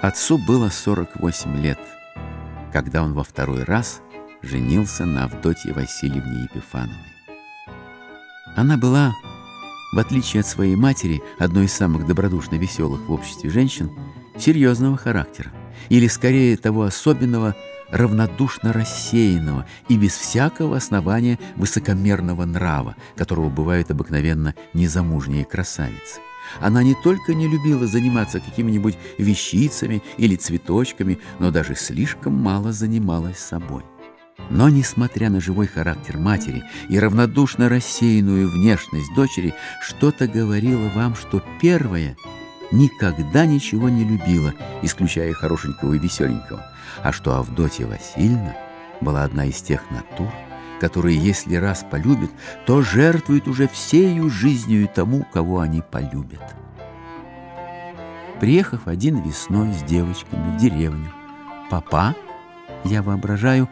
Отцу было 48 лет, когда он во второй раз женился на Авдотье Васильевне Епифановой. Она была, в отличие от своей матери, одной из самых добродушно веселых в обществе женщин, серьезного характера, или скорее того особенного, равнодушно рассеянного и без всякого основания высокомерного нрава, которого бывают обыкновенно незамужние красавицы. Она не только не любила заниматься какими-нибудь вещицами или цветочками, но даже слишком мало занималась собой. Но, несмотря на живой характер матери и равнодушно рассеянную внешность дочери, что-то говорило вам, что первая никогда ничего не любила, исключая хорошенького и веселенького, а что Авдотья Васильевна была одна из тех натур, которые, если раз полюбят, то жертвуют уже всею жизнью тому, кого они полюбят. Приехав один весной с девочками в деревню, папа, я воображаю,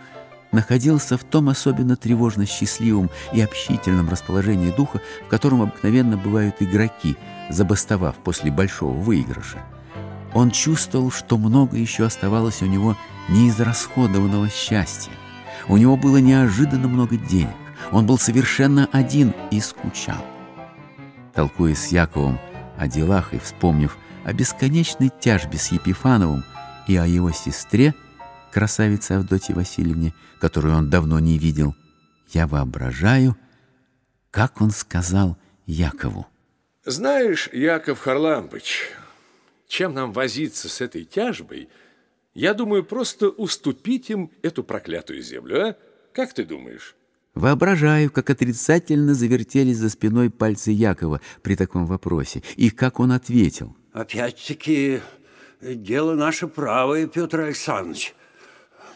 находился в том особенно тревожно счастливом и общительном расположении духа, в котором обыкновенно бывают игроки, забастовав после большого выигрыша. Он чувствовал, что много еще оставалось у него неизрасходованного счастья. У него было неожиданно много денег. Он был совершенно один и скучал. Толкуя с Яковом о делах и вспомнив о бесконечной тяжбе с Епифановым и о его сестре, красавице Авдотье Васильевне, которую он давно не видел, я воображаю, как он сказал Якову. Знаешь, Яков Харлампыч, чем нам возиться с этой тяжбой – я думаю, просто уступить им эту проклятую землю, а? Как ты думаешь? Воображаю, как отрицательно завертелись за спиной пальцы Якова при таком вопросе, и как он ответил. Опять-таки, дело наше правое, Петр Александрович.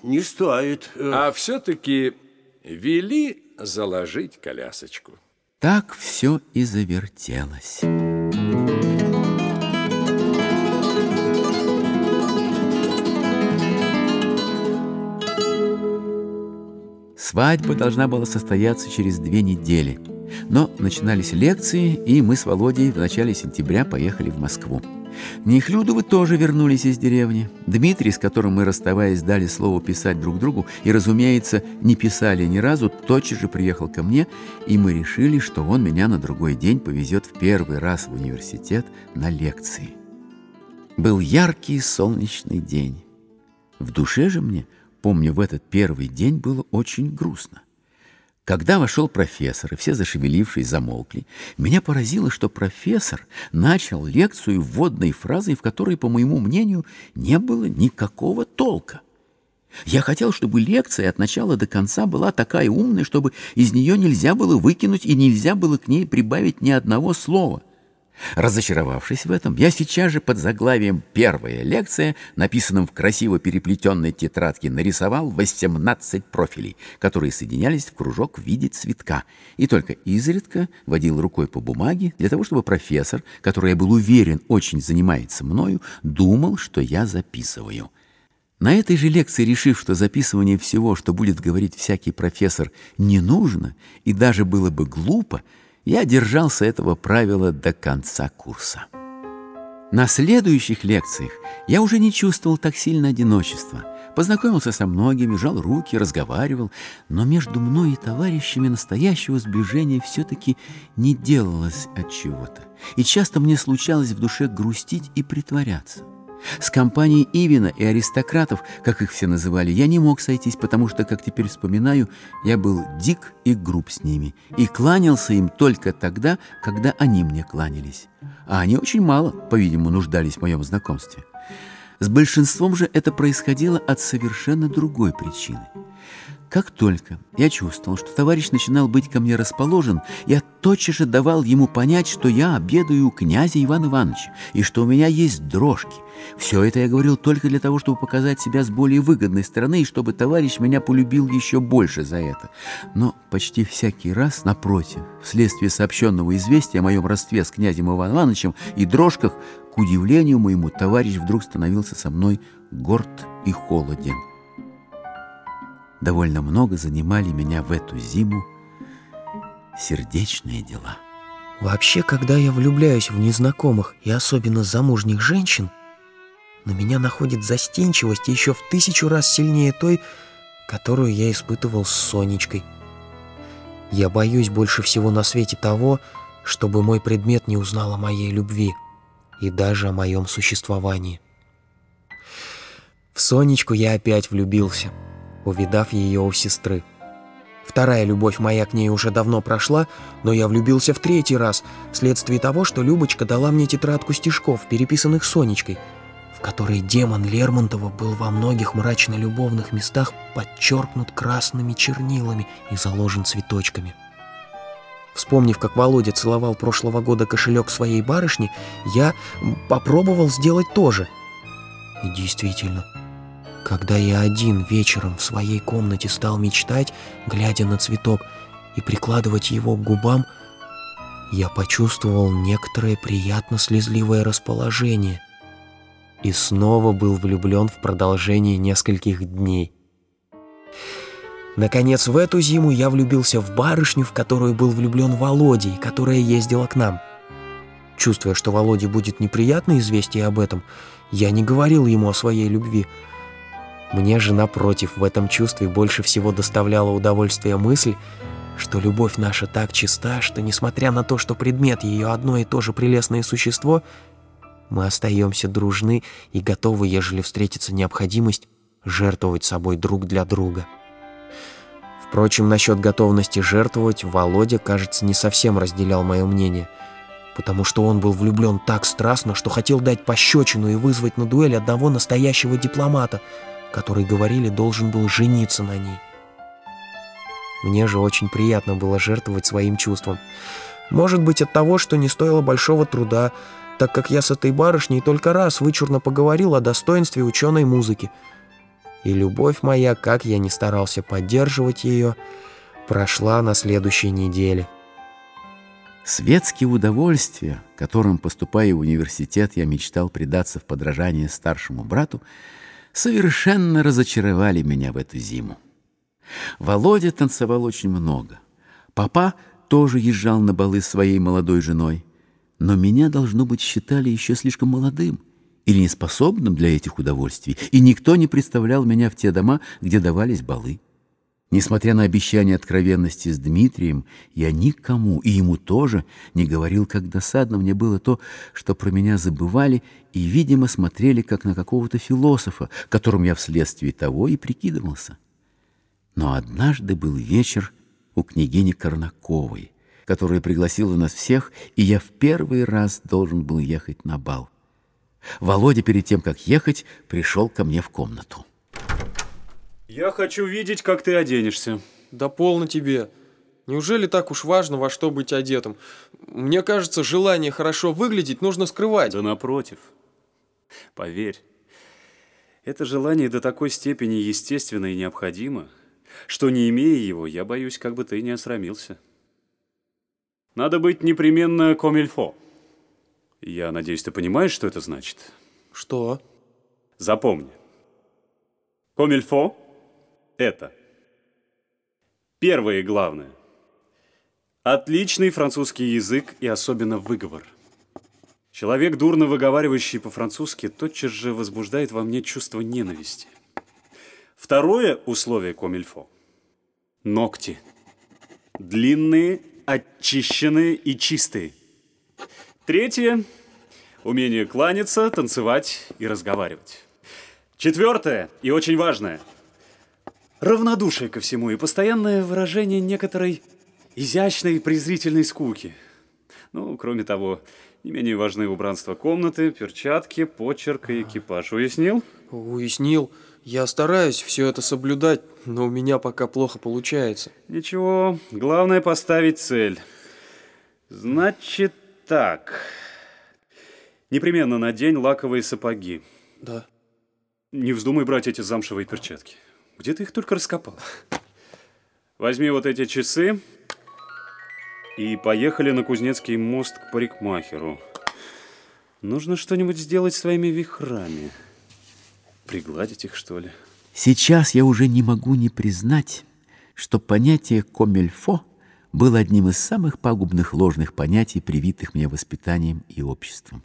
Не стоит. Э, а все-таки вели заложить колясочку. Так все и завертелось. Свадьба должна была состояться через две недели. Но начинались лекции, и мы с Володей в начале сентября поехали в Москву. Нехлюдовы тоже вернулись из деревни. Дмитрий, с которым мы, расставаясь, дали слово писать друг другу, и, разумеется, не писали ни разу, тотчас же приехал ко мне, и мы решили, что он меня на другой день повезет в первый раз в университет на лекции. Был яркий солнечный день. В душе же мне – Помню, в этот первый день было очень грустно. Когда вошел профессор, и все зашевелившись замолкли, меня поразило, что профессор начал лекцию вводной фразой, в которой, по моему мнению, не было никакого толка. Я хотел, чтобы лекция от начала до конца была такая умная, чтобы из нее нельзя было выкинуть и нельзя было к ней прибавить ни одного слова. Разочаровавшись в этом, я сейчас же под заглавием «Первая лекция», написанным в красиво переплетенной тетрадке, нарисовал 18 профилей, которые соединялись в кружок в виде цветка, и только изредка водил рукой по бумаге для того, чтобы профессор, который, я был уверен, очень занимается мною, думал, что я записываю. На этой же лекции, решив, что записывание всего, что будет говорить всякий профессор, не нужно и даже было бы глупо, я держался этого правила до конца курса. На следующих лекциях я уже не чувствовал так сильно одиночества. Познакомился со многими, жал руки, разговаривал, но между мной и товарищами настоящего сближения все-таки не делалось от чего-то. И часто мне случалось в душе грустить и притворяться. С компанией Ивина и аристократов, как их все называли, я не мог сойтись, потому что, как теперь вспоминаю, я был дик и груб с ними и кланялся им только тогда, когда они мне кланялись. А они очень мало, по-видимому, нуждались в моем знакомстве. С большинством же это происходило от совершенно другой причины – как только я чувствовал, что товарищ начинал быть ко мне расположен, я тотчас же давал ему понять, что я обедаю у князя Ивана Ивановича и что у меня есть дрожки. Все это я говорил только для того, чтобы показать себя с более выгодной стороны и чтобы товарищ меня полюбил еще больше за это. Но почти всякий раз, напротив, вследствие сообщенного известия о моем родстве с князем Иваном Ивановичем и дрожках, к удивлению моему, товарищ вдруг становился со мной горд и холоден довольно много занимали меня в эту зиму сердечные дела. Вообще, когда я влюбляюсь в незнакомых и особенно замужних женщин, но меня находит застенчивость еще в тысячу раз сильнее той, которую я испытывал с Сонечкой. Я боюсь больше всего на свете того, чтобы мой предмет не узнал о моей любви и даже о моем существовании. В Сонечку я опять влюбился, увидав ее у сестры. Вторая любовь моя к ней уже давно прошла, но я влюбился в третий раз, вследствие того, что Любочка дала мне тетрадку стишков, переписанных Сонечкой, в которой демон Лермонтова был во многих мрачно-любовных местах подчеркнут красными чернилами и заложен цветочками. Вспомнив, как Володя целовал прошлого года кошелек своей барышни, я попробовал сделать то же. И действительно, когда я один вечером в своей комнате стал мечтать, глядя на цветок, и прикладывать его к губам, я почувствовал некоторое приятно слезливое расположение и снова был влюблен в продолжение нескольких дней. Наконец, в эту зиму я влюбился в барышню, в которую был влюблен Володя, и которая ездила к нам. Чувствуя, что Володе будет неприятно известие об этом, я не говорил ему о своей любви. Мне же, напротив, в этом чувстве больше всего доставляла удовольствие мысль, что любовь наша так чиста, что, несмотря на то, что предмет ее одно и то же прелестное существо, мы остаемся дружны и готовы, ежели встретится необходимость, жертвовать собой друг для друга. Впрочем, насчет готовности жертвовать Володя, кажется, не совсем разделял мое мнение, потому что он был влюблен так страстно, что хотел дать пощечину и вызвать на дуэль одного настоящего дипломата, который, говорили, должен был жениться на ней. Мне же очень приятно было жертвовать своим чувством. Может быть, от того, что не стоило большого труда, так как я с этой барышней только раз вычурно поговорил о достоинстве ученой музыки — и любовь моя, как я не старался поддерживать ее, прошла на следующей неделе. Светские удовольствия, которым, поступая в университет, я мечтал предаться в подражание старшему брату, совершенно разочаровали меня в эту зиму. Володя танцевал очень много. Папа тоже езжал на балы своей молодой женой, но меня, должно быть, считали еще слишком молодым — или неспособным для этих удовольствий, и никто не представлял меня в те дома, где давались балы. Несмотря на обещание откровенности с Дмитрием, я никому, и ему тоже, не говорил, как досадно мне было то, что про меня забывали и, видимо, смотрели как на какого-то философа, которым я вследствие того и прикидывался. Но однажды был вечер у княгини Корнаковой, которая пригласила нас всех, и я в первый раз должен был ехать на бал. Володя перед тем, как ехать, пришел ко мне в комнату. Я хочу видеть, как ты оденешься. Да полно тебе. Неужели так уж важно, во что быть одетым? Мне кажется, желание хорошо выглядеть нужно скрывать. Да напротив. Поверь, это желание до такой степени естественно и необходимо, что не имея его, я боюсь, как бы ты не осрамился. Надо быть непременно комильфо. Я надеюсь, ты понимаешь, что это значит? Что? Запомни. Комильфо – это первое и главное. Отличный французский язык и особенно выговор. Человек, дурно выговаривающий по-французски, тотчас же возбуждает во мне чувство ненависти. Второе условие комильфо – ногти. Длинные, очищенные и чистые – Третье – умение кланяться, танцевать и разговаривать. Четвертое и очень важное – равнодушие ко всему и постоянное выражение некоторой изящной презрительной скуки. Ну, кроме того, не менее важны убранство комнаты, перчатки, почерк и экипаж. Уяснил? Уяснил. Я стараюсь все это соблюдать, но у меня пока плохо получается. Ничего, главное поставить цель. Значит, так. Непременно надень лаковые сапоги. Да. Не вздумай брать эти замшевые перчатки. Где ты их только раскопал? Возьми вот эти часы и поехали на Кузнецкий мост к парикмахеру. Нужно что-нибудь сделать своими вихрами. Пригладить их, что ли? Сейчас я уже не могу не признать, что понятие «комельфо» был одним из самых пагубных ложных понятий, привитых мне воспитанием и обществом.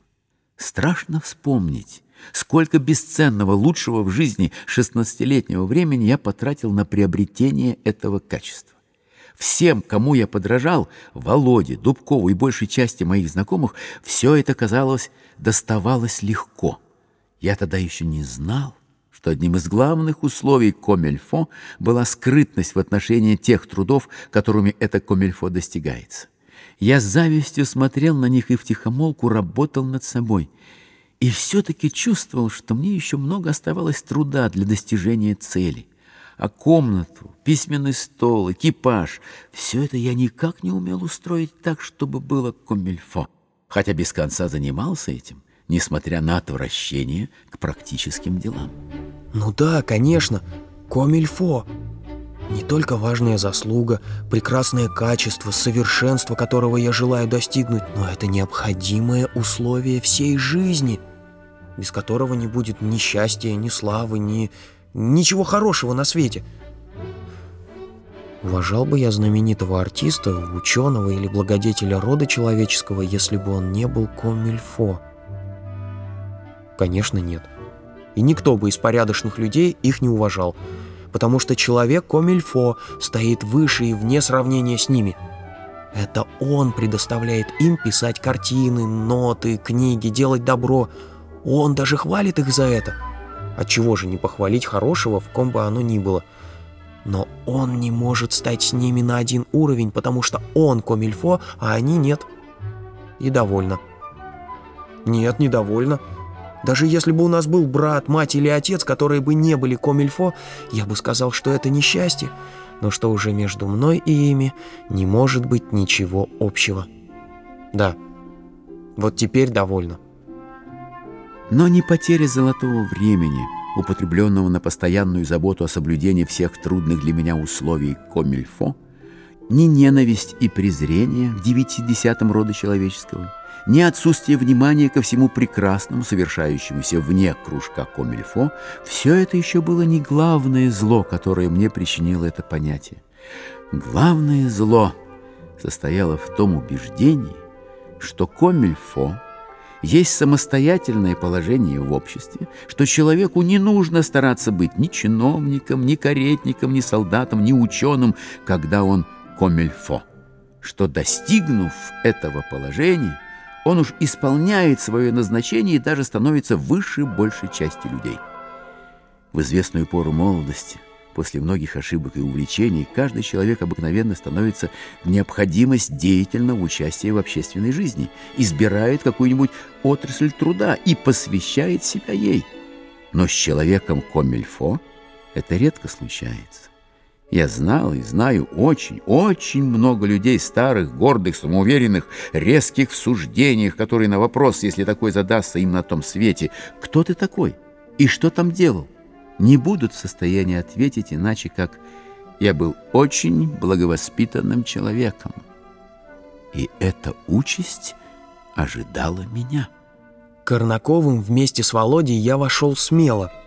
Страшно вспомнить, сколько бесценного, лучшего в жизни шестнадцатилетнего времени я потратил на приобретение этого качества. Всем, кому я подражал, Володе, Дубкову и большей части моих знакомых, все это, казалось, доставалось легко. Я тогда еще не знал, что одним из главных условий комельфо была скрытность в отношении тех трудов, которыми это комельфо достигается. Я с завистью смотрел на них и втихомолку работал над собой. И все-таки чувствовал, что мне еще много оставалось труда для достижения цели. А комнату, письменный стол, экипаж — все это я никак не умел устроить так, чтобы было комельфо. Хотя без конца занимался этим, несмотря на отвращение к практическим делам. Ну да, конечно, комильфо. Не только важная заслуга, прекрасное качество, совершенство которого я желаю достигнуть, но это необходимое условие всей жизни, без которого не будет ни счастья, ни славы, ни ничего хорошего на свете. Уважал бы я знаменитого артиста, ученого или благодетеля рода человеческого, если бы он не был комильфо? Конечно, нет и никто бы из порядочных людей их не уважал, потому что человек Комильфо стоит выше и вне сравнения с ними. Это он предоставляет им писать картины, ноты, книги, делать добро. Он даже хвалит их за это. Отчего же не похвалить хорошего, в ком бы оно ни было. Но он не может стать с ними на один уровень, потому что он Комильфо, а они нет. И довольно. Нет, недовольно. Даже если бы у нас был брат, мать или отец, которые бы не были комильфо, я бы сказал, что это несчастье, но что уже между мной и ими не может быть ничего общего. Да, вот теперь довольно. Но не потеря золотого времени, употребленного на постоянную заботу о соблюдении всех трудных для меня условий комильфо, ни ненависть и презрение в девятидесятом рода человеческого – ни отсутствие внимания ко всему прекрасному, совершающемуся вне кружка комильфо, все это еще было не главное зло, которое мне причинило это понятие. Главное зло состояло в том убеждении, что комильфо есть самостоятельное положение в обществе, что человеку не нужно стараться быть ни чиновником, ни каретником, ни солдатом, ни ученым, когда он комильфо, что, достигнув этого положения, он уж исполняет свое назначение и даже становится выше большей части людей. В известную пору молодости, после многих ошибок и увлечений, каждый человек обыкновенно становится в необходимость деятельного участия в общественной жизни, избирает какую-нибудь отрасль труда и посвящает себя ей. Но с человеком комильфо это редко случается. Я знал и знаю очень, очень много людей старых, гордых, самоуверенных, резких в суждениях, которые на вопрос, если такой задастся им на том свете, «Кто ты такой? И что там делал?» не будут в состоянии ответить иначе, как «Я был очень благовоспитанным человеком». И эта участь ожидала меня. Корнаковым вместе с Володей я вошел смело –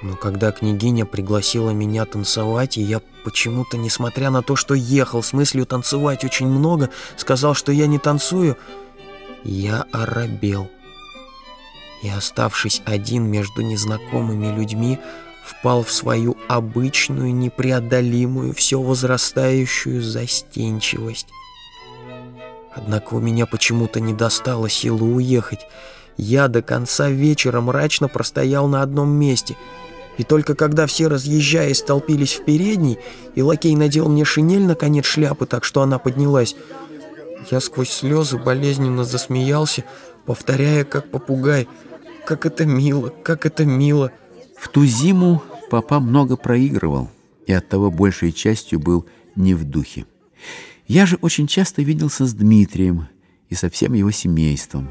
но когда княгиня пригласила меня танцевать, и я почему-то, несмотря на то, что ехал с мыслью танцевать очень много, сказал, что я не танцую, я оробел. И, оставшись один между незнакомыми людьми, впал в свою обычную, непреодолимую, все возрастающую застенчивость. Однако у меня почему-то не достало силы уехать. Я до конца вечера мрачно простоял на одном месте — и только когда все, разъезжая, столпились в передней, и лакей надел мне шинель на конец шляпы, так что она поднялась, я сквозь слезы болезненно засмеялся, повторяя, как попугай, «Как это мило, как это мило!» В ту зиму папа много проигрывал, и оттого большей частью был не в духе. Я же очень часто виделся с Дмитрием и со всем его семейством.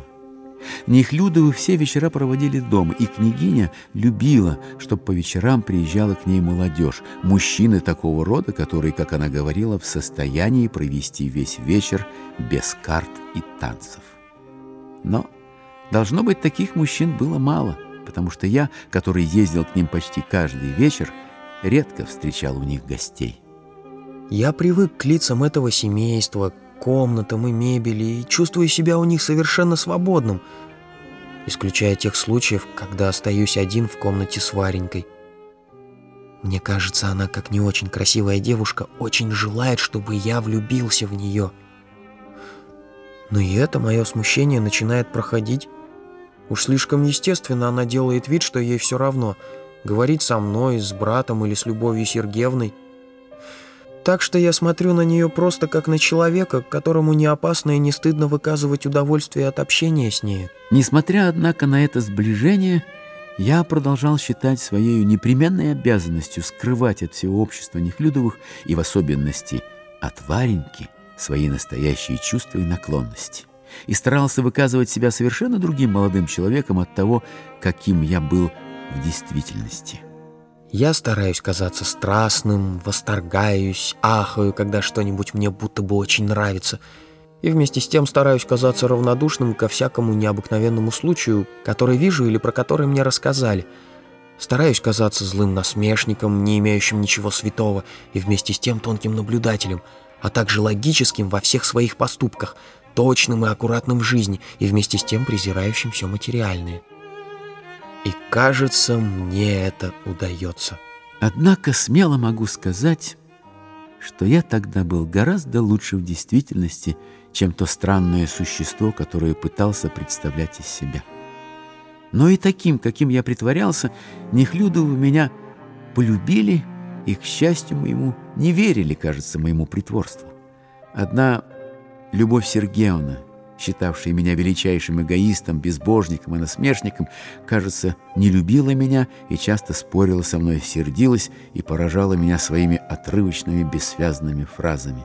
Нехлюдовы все вечера проводили дома, и княгиня любила, чтобы по вечерам приезжала к ней молодежь, мужчины такого рода, которые, как она говорила, в состоянии провести весь вечер без карт и танцев. Но, должно быть, таких мужчин было мало, потому что я, который ездил к ним почти каждый вечер, редко встречал у них гостей. Я привык к лицам этого семейства, комнатам и мебели и чувствую себя у них совершенно свободным, исключая тех случаев, когда остаюсь один в комнате с Варенькой. Мне кажется, она, как не очень красивая девушка, очень желает, чтобы я влюбился в нее. Но и это мое смущение начинает проходить. Уж слишком естественно она делает вид, что ей все равно, говорит со мной, с братом или с Любовью Сергеевной. Так что я смотрю на нее просто как на человека, которому не опасно и не стыдно выказывать удовольствие от общения с нею. Несмотря, однако, на это сближение, я продолжал считать своей непременной обязанностью скрывать от всего общества Нехлюдовых и в особенности от Вареньки свои настоящие чувства и наклонности. И старался выказывать себя совершенно другим молодым человеком от того, каким я был в действительности. Я стараюсь казаться страстным, восторгаюсь, ахаю, когда что-нибудь мне будто бы очень нравится, и вместе с тем стараюсь казаться равнодушным ко всякому необыкновенному случаю, который вижу или про который мне рассказали. Стараюсь казаться злым насмешником, не имеющим ничего святого, и вместе с тем тонким наблюдателем, а также логическим во всех своих поступках, точным и аккуратным в жизни, и вместе с тем презирающим все материальное. И кажется, мне это удается. Однако смело могу сказать, что я тогда был гораздо лучше в действительности, чем то странное существо, которое пытался представлять из себя. Но и таким, каким я притворялся, Нехлюдовы меня полюбили и, к счастью моему, не верили, кажется, моему притворству. Одна Любовь Сергеевна, считавшая меня величайшим эгоистом, безбожником и насмешником, кажется, не любила меня и часто спорила со мной, сердилась и поражала меня своими отрывочными бессвязными фразами.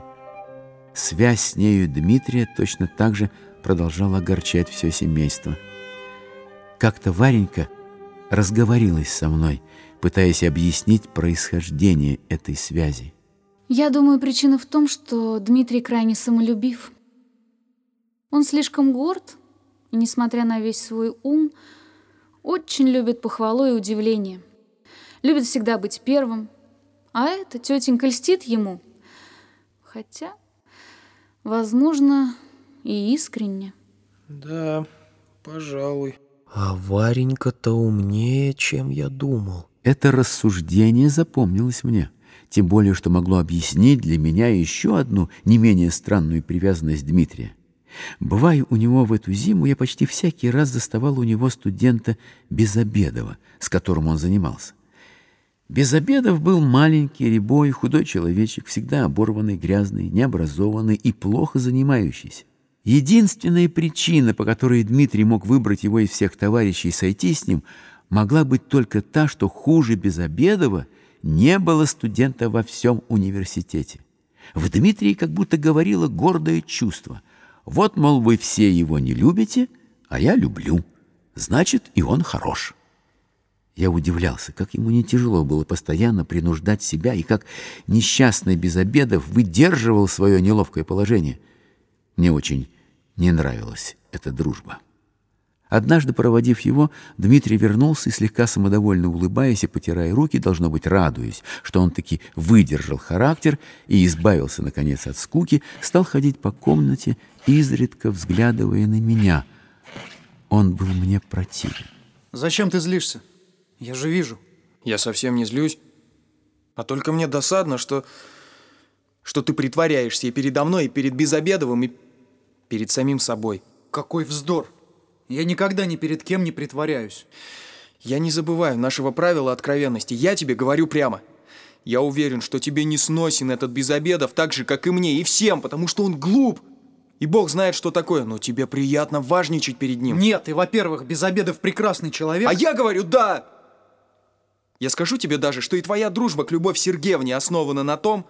Связь с нею Дмитрия точно так же продолжала огорчать все семейство. Как-то Варенька разговорилась со мной, пытаясь объяснить происхождение этой связи. Я думаю, причина в том, что Дмитрий крайне самолюбив. Он слишком горд, и, несмотря на весь свой ум, очень любит похвалу и удивление. Любит всегда быть первым, а эта тетенька льстит ему. Хотя, возможно, и искренне. Да, пожалуй. А Варенька-то умнее, чем я думал. Это рассуждение запомнилось мне, тем более, что могло объяснить для меня еще одну не менее странную привязанность Дмитрия. Бывая у него в эту зиму, я почти всякий раз заставал у него студента Безобедова, с которым он занимался. Безобедов был маленький, рябой, худой человечек, всегда оборванный, грязный, необразованный и плохо занимающийся. Единственная причина, по которой Дмитрий мог выбрать его из всех товарищей и сойти с ним, могла быть только та, что хуже Безобедова не было студента во всем университете. В Дмитрии как будто говорило гордое чувство – вот, мол, вы все его не любите, а я люблю. Значит, и он хорош. Я удивлялся, как ему не тяжело было постоянно принуждать себя и как несчастный без обедов выдерживал свое неловкое положение. Мне очень не нравилась эта дружба. Однажды, проводив его, Дмитрий вернулся и, слегка самодовольно улыбаясь и потирая руки, должно быть, радуясь, что он таки выдержал характер и избавился, наконец, от скуки, стал ходить по комнате, изредка взглядывая на меня. Он был мне противен. Зачем ты злишься? Я же вижу. Я совсем не злюсь. А только мне досадно, что... что ты притворяешься и передо мной, и перед Безобедовым, и перед самим собой. Какой вздор! Я никогда ни перед кем не притворяюсь. Я не забываю нашего правила откровенности. Я тебе говорю прямо. Я уверен, что тебе не сносен этот без обедов так же, как и мне, и всем, потому что он глуп. И Бог знает, что такое, но тебе приятно важничать перед ним. Нет, и, во-первых, без обедов прекрасный человек. А я говорю «да». Я скажу тебе даже, что и твоя дружба к Любовь Сергеевне основана на том,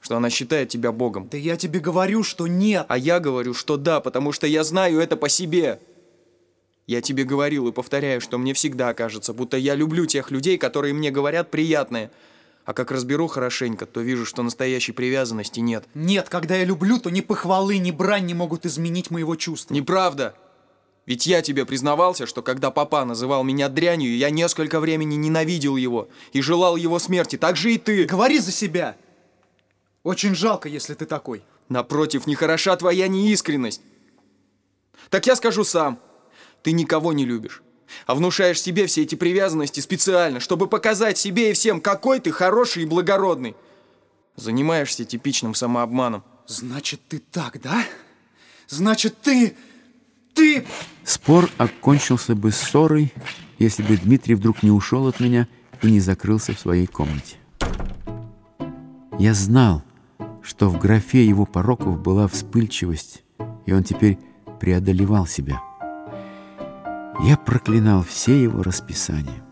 что она считает тебя Богом. Да я тебе говорю, что нет. А я говорю, что да, потому что я знаю это по себе. Я тебе говорил и повторяю, что мне всегда кажется, будто я люблю тех людей, которые мне говорят приятные. А как разберу хорошенько, то вижу, что настоящей привязанности нет. Нет, когда я люблю, то ни похвалы, ни брань не могут изменить моего чувства. Неправда. Ведь я тебе признавался, что когда папа называл меня дрянью, я несколько времени ненавидел его и желал его смерти. Так же и ты. Говори за себя. Очень жалко, если ты такой. Напротив, не хороша твоя неискренность. Так я скажу сам. Ты никого не любишь. А внушаешь себе все эти привязанности специально, чтобы показать себе и всем, какой ты хороший и благородный. Занимаешься типичным самообманом. Значит, ты так, да? Значит, ты... ты... Спор окончился бы ссорой, если бы Дмитрий вдруг не ушел от меня и не закрылся в своей комнате. Я знал, что в графе его пороков была вспыльчивость, и он теперь преодолевал себя. Я проклинал все его расписания.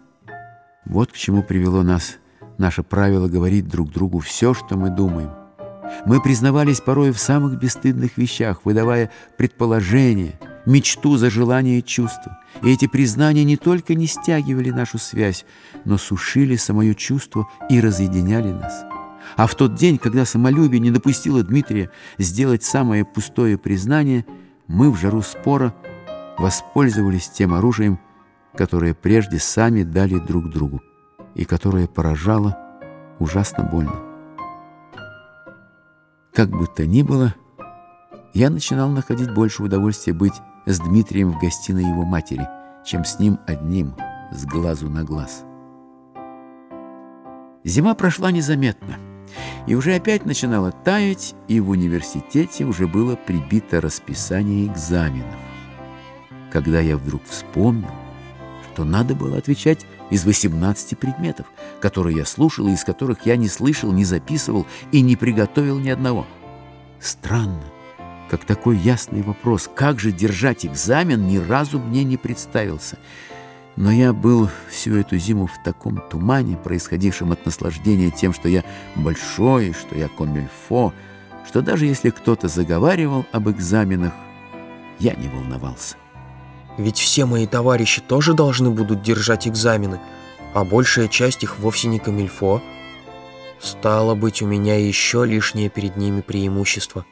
Вот к чему привело нас наше правило говорить друг другу все, что мы думаем. Мы признавались порой в самых бесстыдных вещах, выдавая предположения, мечту за желание и чувство. И эти признания не только не стягивали нашу связь, но сушили самое чувство и разъединяли нас. А в тот день, когда самолюбие не допустило Дмитрия сделать самое пустое признание, мы в жару спора воспользовались тем оружием, которое прежде сами дали друг другу и которое поражало ужасно больно. Как бы то ни было, я начинал находить больше удовольствия быть с Дмитрием в гостиной его матери, чем с ним одним, с глазу на глаз. Зима прошла незаметно, и уже опять начинала таять, и в университете уже было прибито расписание экзаменов. Когда я вдруг вспомнил, что надо было отвечать из 18 предметов, которые я слушал и из которых я не слышал, не записывал и не приготовил ни одного. Странно, как такой ясный вопрос, как же держать экзамен, ни разу мне не представился. Но я был всю эту зиму в таком тумане, происходившем от наслаждения тем, что я большой, что я комильфо, что даже если кто-то заговаривал об экзаменах, я не волновался. Ведь все мои товарищи тоже должны будут держать экзамены, а большая часть их вовсе не камильфо. Стало быть, у меня еще лишнее перед ними преимущество,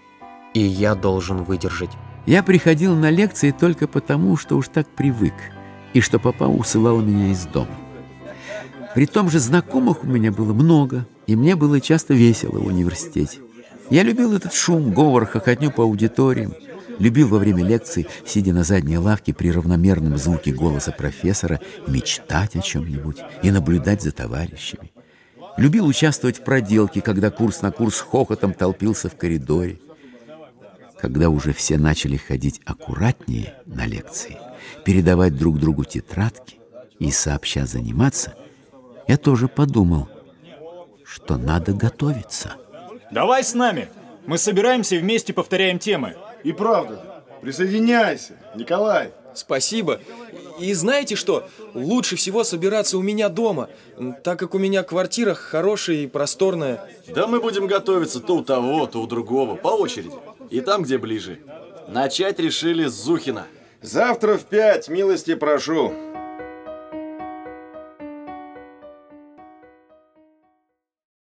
и я должен выдержать. Я приходил на лекции только потому, что уж так привык, и что папа усылал меня из дома. При том же знакомых у меня было много, и мне было часто весело в университете. Я любил этот шум, говор, хохотню по аудиториям, любил во время лекций, сидя на задней лавке при равномерном звуке голоса профессора, мечтать о чем-нибудь и наблюдать за товарищами. Любил участвовать в проделке, когда курс на курс хохотом толпился в коридоре. Когда уже все начали ходить аккуратнее на лекции, передавать друг другу тетрадки и сообща заниматься, я тоже подумал, что надо готовиться. Давай с нами. Мы собираемся и вместе повторяем темы. И правда, присоединяйся, Николай. Спасибо. И знаете что? Лучше всего собираться у меня дома, так как у меня квартира хорошая и просторная. Да мы будем готовиться то у того, то у другого, по очереди. И там, где ближе. Начать решили с Зухина. Завтра в пять, милости прошу.